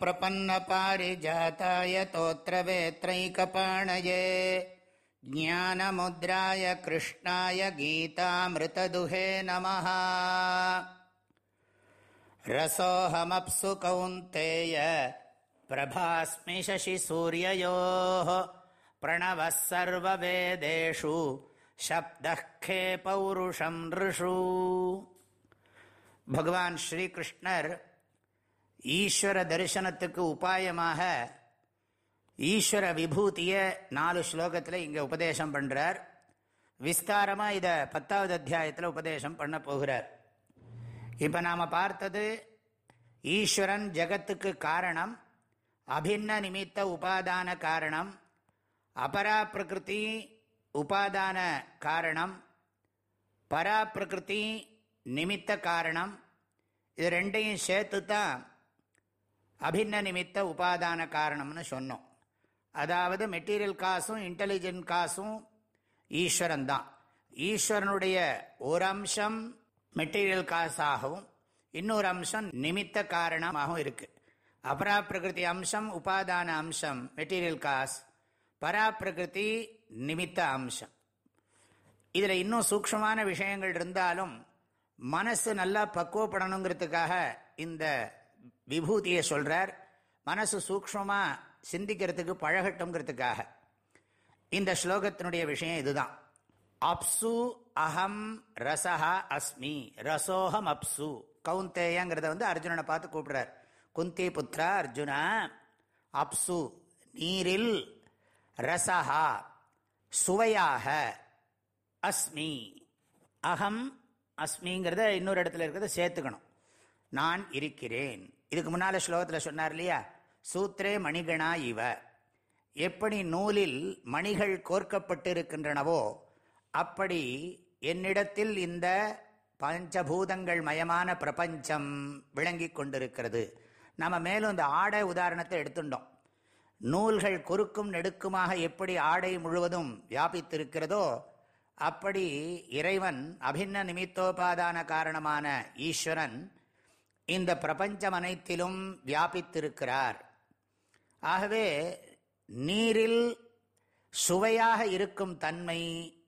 प्रपन्न प्रपन्नपारिजाताय तोत्रवेत्रैकपाणये। ज्ञानमुद्राय कृष्णाय गीतामृतदुहे नमः। रसोऽहमप्सु कौन्तेय प्रभास्मि शशिसूर्ययोः। प्रणवः सर्ववेदेषु शब्दः खे पौरुषम् ऋषु भगवान् श्रीकृष्णर् ஈஸ்வர தரிசனத்துக்கு உபாயமாக ஈஸ்வர விபூதியை நாலு ஸ்லோகத்தில் இங்கே உபதேசம் பண்ணுறார் விஸ்தாரமாக இதை பத்தாவது அத்தியாயத்தில் உபதேசம் பண்ண போகிறார். இப்போ நாம் பார்த்தது ஈஸ்வரன் ஜகத்துக்கு காரணம் அபின்ன நிமித்த உபாதான காரணம் அபரா பிரகிருதி உபாதான காரணம் பரா பிரகிருதி நிமித்த காரணம் இது ரெண்டையும் சேர்த்து தான் அபின்ன நிமித்த உபாதான காரணம்னு சொன்னோம். அதாவது மெட்டீரியல் காசும் இன்டெலிஜென்ட் காசும் ஈஸ்வரன் தான் ஈஸ்வரனுடைய ஒரு அம்சம் மெட்டீரியல் காசாகவும் இன்னொரு அம்சம் நிமித்த காரணமாகவும் இருக்குது அபரா பிரகிருதி அம்சம் உபாதான அம்சம் மெட்டீரியல் காஸ் பராப்பிரகிருதி நிமித்த அம்சம். இதில் இன்னும் சூக்ஷமான விஷயங்கள் இருந்தாலும் மனசு நல்லா பக்குவப்படணுங்கிறதுக்காக இந்த விபூதியை சொல்கிறார் மனசு சூக்ஷமாக சிந்திக்கிறதுக்கு பழகட்டுங்கிறதுக்காக இந்த ஸ்லோகத்தினுடைய விஷயம் இதுதான். அப்சு அகம் ரசஹா அஸ்மி ரசோகம் அப்சு. கவுந்தேயங்கிறத வந்து அர்ஜுனனை பார்த்து கூப்பிடுறார். குந்தி புத்ரா அர்ஜுனா அப்சு நீரில் ரசஹா சுவையாக அஸ்மி அகம் அஸ்மிங்கிறத இன்னொரு இடத்துல இருக்கிறத சேர்த்துக்கணும். நான் இருக்கிறேன். இதுக்கு முன்னால் ஸ்லோகத்தில் சொன்னார் இல்லையா? சூத்ரே மணிகணா இவ. எப்படி நூலில் மணிகள் கோர்க்கப்பட்டிருக்கின்றனவோ அப்படி என்னிடத்தில் இந்த பஞ்சபூதங்கள் மயமான பிரபஞ்சம் விளங்கி கொண்டிருக்கிறது. நம்ம மேலும் இந்த ஆடை உதாரணத்தை எடுத்துட்டோம் நூல்கள் குறுக்கும் நெடுக்குமாக எப்படி ஆடை முழுவதும் வியாபித்திருக்கிறதோ அப்படி இறைவன் அபின்ன நிமித்தோபாதான காரணமான ஈஸ்வரன் இந்த பிரபஞ்சம் அனைத்திலும் வியாபித்திருக்கிறார். ஆகவே நீரில் சுவையாக இருக்கும் தன்மை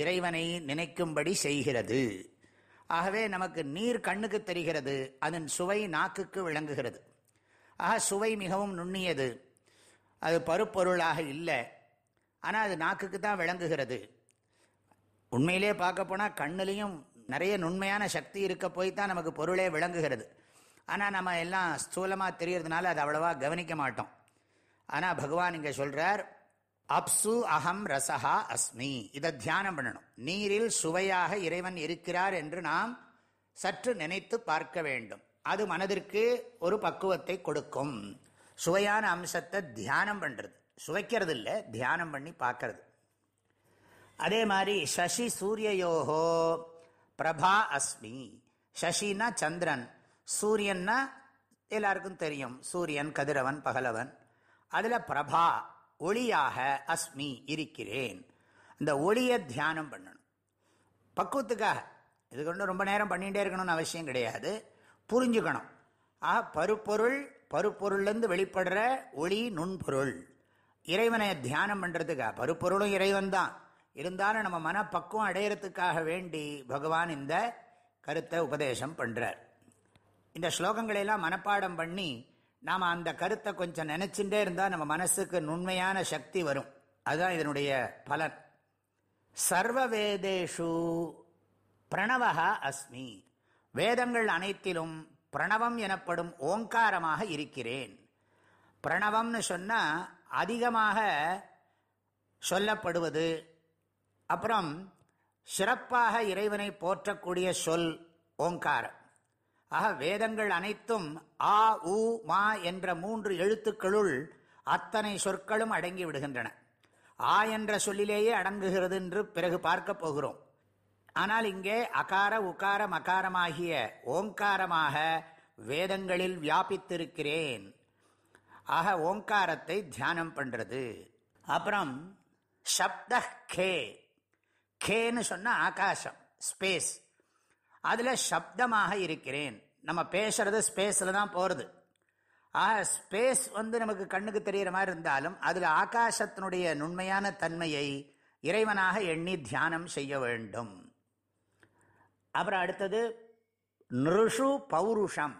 இறைவனை நினைக்கும்படி செய்கிறது. ஆகவே நமக்கு நீர் கண்ணுக்கு தெரிகிறது அதன் சுவை நாக்குக்கு விளங்குகிறது. ஆக சுவை மிகவும் நுண்ணியது. அது பருப்பொருளாக இல்லை ஆனால் அது நாக்குக்கு தான் விளங்குகிறது. உண்மையிலே பார்க்க போனால் கண்ணுலேயும் நிறைய நுண்மையான சக்தி இருக்க போய் தான் நமக்கு பொருளே விளங்குகிறது. ஆனால் நம்ம எல்லாம் ஸ்தூலமாக தெரியறதுனால அது அவ்வளவா கவனிக்க மாட்டோம். ஆனால் பகவான் இங்கே சொல்கிறார் அப்சு அகம் ரசஹா அஸ்மி. இதை தியானம் பண்ணணும். நீரில் சுவையாக இறைவன் இருக்கிறார் என்று நாம் சற்று நினைத்து பார்க்க வேண்டும். அது மனதிற்கு ஒரு பக்குவத்தை கொடுக்கும். சுவையான அம்சத்தை தியானம் பண்ணுறது சுவைக்கிறது இல்லை தியானம் பண்ணி பார்க்கறது. அதே மாதிரி சசி சூரியயோகோ பிரபா அஸ்மி. சசின்னா சந்திரன். சூரியன்னா எல்லாருக்கும் தெரியும். சூரியன் கதிரவன் பகலவன். அதில் பிரபா ஒளியாக அஸ்மி இருக்கிறேன். இந்த ஒளியை தியானம் பண்ணணும். பக்குவத்துக்காக. இது கொண்டு ரொம்ப நேரம் பண்ணிகிட்டே இருக்கணும்னு அவசியம் கிடையாது. புரிஞ்சுக்கணும். ஆ பருப்பொருள் பருப்பொருள்லேருந்து வெளிப்படுற ஒளி நுண்பொருள். இறைவனை தியானம் பண்ணுறதுக்காக பருப்பொருளும் இறைவன் தான் இருந்தாலும் நம்ம மனப்பக்குவம் அடையிறதுக்காக வேண்டி பகவான் இந்த கருத்தை உபதேசம் பண்ணுறார் இந்த ஸ்லோகங்களையெல்லாம் மனப்பாடம் பண்ணி நாம் அந்த கருத்தை கொஞ்சம் நினச்சிட்டே இருந்தால் நம்ம மனசுக்கு நுண்மையான சக்தி வரும். அதுதான் இதனுடைய பலன். சர்வ வேதேஷு பிரணவகா அஸ்மி. வேதங்கள் அனைத்திலும் பிரணவம் எனப்படும் ஓங்காரமாக இருக்கிறேன். பிரணவம்னு சொன்னால் அதிகமாக சொல்லப்படுவது அப்புறம் சிறப்பாக இறைவனை போற்றக்கூடிய சொல் ஓங்காரம். ஆக வேதங்கள் அனைத்தும் ஆ உ மா என்ற மூன்று எழுத்துக்களுள் அத்தனை சொற்களும் அடங்கி விடுகின்றன. ஆ என்ற சொல்லிலேயே அடங்குகிறது என்று பிறகு பார்க்கப் போகிறோம். ஆனால் இங்கே அகார உகார மகாரமாகிய ஓங்காரமாக வேதங்களில் வியாபித்திருக்கிறேன். ஆக ஓங்காரத்தை தியானம் பண்ணுறது அப்புறம் சப்த கே. கேன்னு சொன்ன ஆகாசம் ஸ்பேஸ். அதில் சப்தமாக இருக்கிறேன். நம்ம பேசுறது ஸ்பேஸில் தான் போகிறது ஆக ஸ்பேஸ் வந்து நமக்கு கண்ணுக்கு தெரிகிற மாதிரி இருந்தாலும் அதில் ஆகாசத்தினுடைய நுண்மையான தன்மையை இறைவனாக எண்ணி தியானம் செய்ய வேண்டும். அப்புறம் அடுத்தது நிருஷு பௌருஷம்.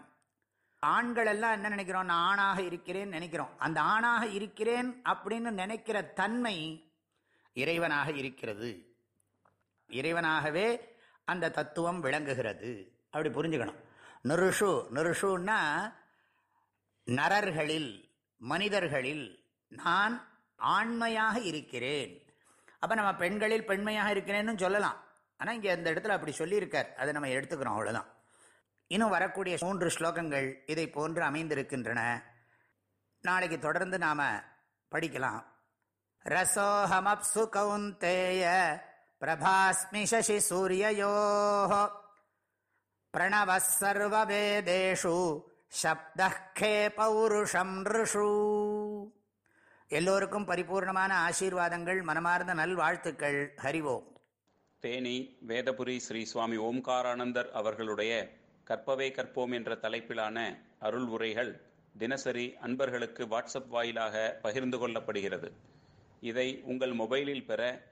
ஆண்கள் எல்லாம் என்ன நினைக்கிறோம்? நான் ஆணாக இருக்கிறேன் நினைக்கிறோம். அந்த ஆணாக இருக்கிறேன் அப்படின்னு நினைக்கிற தன்மை இறைவனாக இருக்கிறது. இறைவனாகவே அந்த தத்துவம் விளங்குகிறது. அப்படி புரிஞ்சுக்கணும். நுருஷு நுருஷுன்னா நரர்களில் மனிதர்களில் நான் ஆண்மையாக இருக்கிறேன். அப்போ நம்ம பெண்களில் பெண்மையாக இருக்கிறேன்னு சொல்லலாம். ஆனால் இங்கே அந்த இடத்துல அப்படி சொல்லியிருக்கார். அதை நம்ம எடுத்துக்கிறோம் அவ்வளோதான் இன்னும் வரக்கூடிய மூன்று ஸ்லோகங்கள் இதை போன்று அமைந்திருக்கின்றன. நாளைக்கு தொடர்ந்து நாம் படிக்கலாம். ரசோஹமப்சு சுகவுந்தேய பிரபாஸ்மி சசி சூரியயோ பிரணவ சப்தே பௌருஷம் ரிஷு எல்லோருக்கும் பரிபூர்ணமான ஆசீர்வாதங்கள் மனமார்ந்த நல்வாழ்த்துக்கள். ஹரிவோம் தேனி வேதபுரி ஸ்ரீ சுவாமி ஓம்காரானந்தர் அவர்களுடைய கற்பவே கற்போம் என்ற தலைப்பிலான அருள் உரைகள் தினசரி அன்பர்களுக்கு வாட்ஸ்அப் வாயிலாக பகிர்ந்து கொள்ளப்படுகிறது. இதை உங்கள் மொபைலில் பெற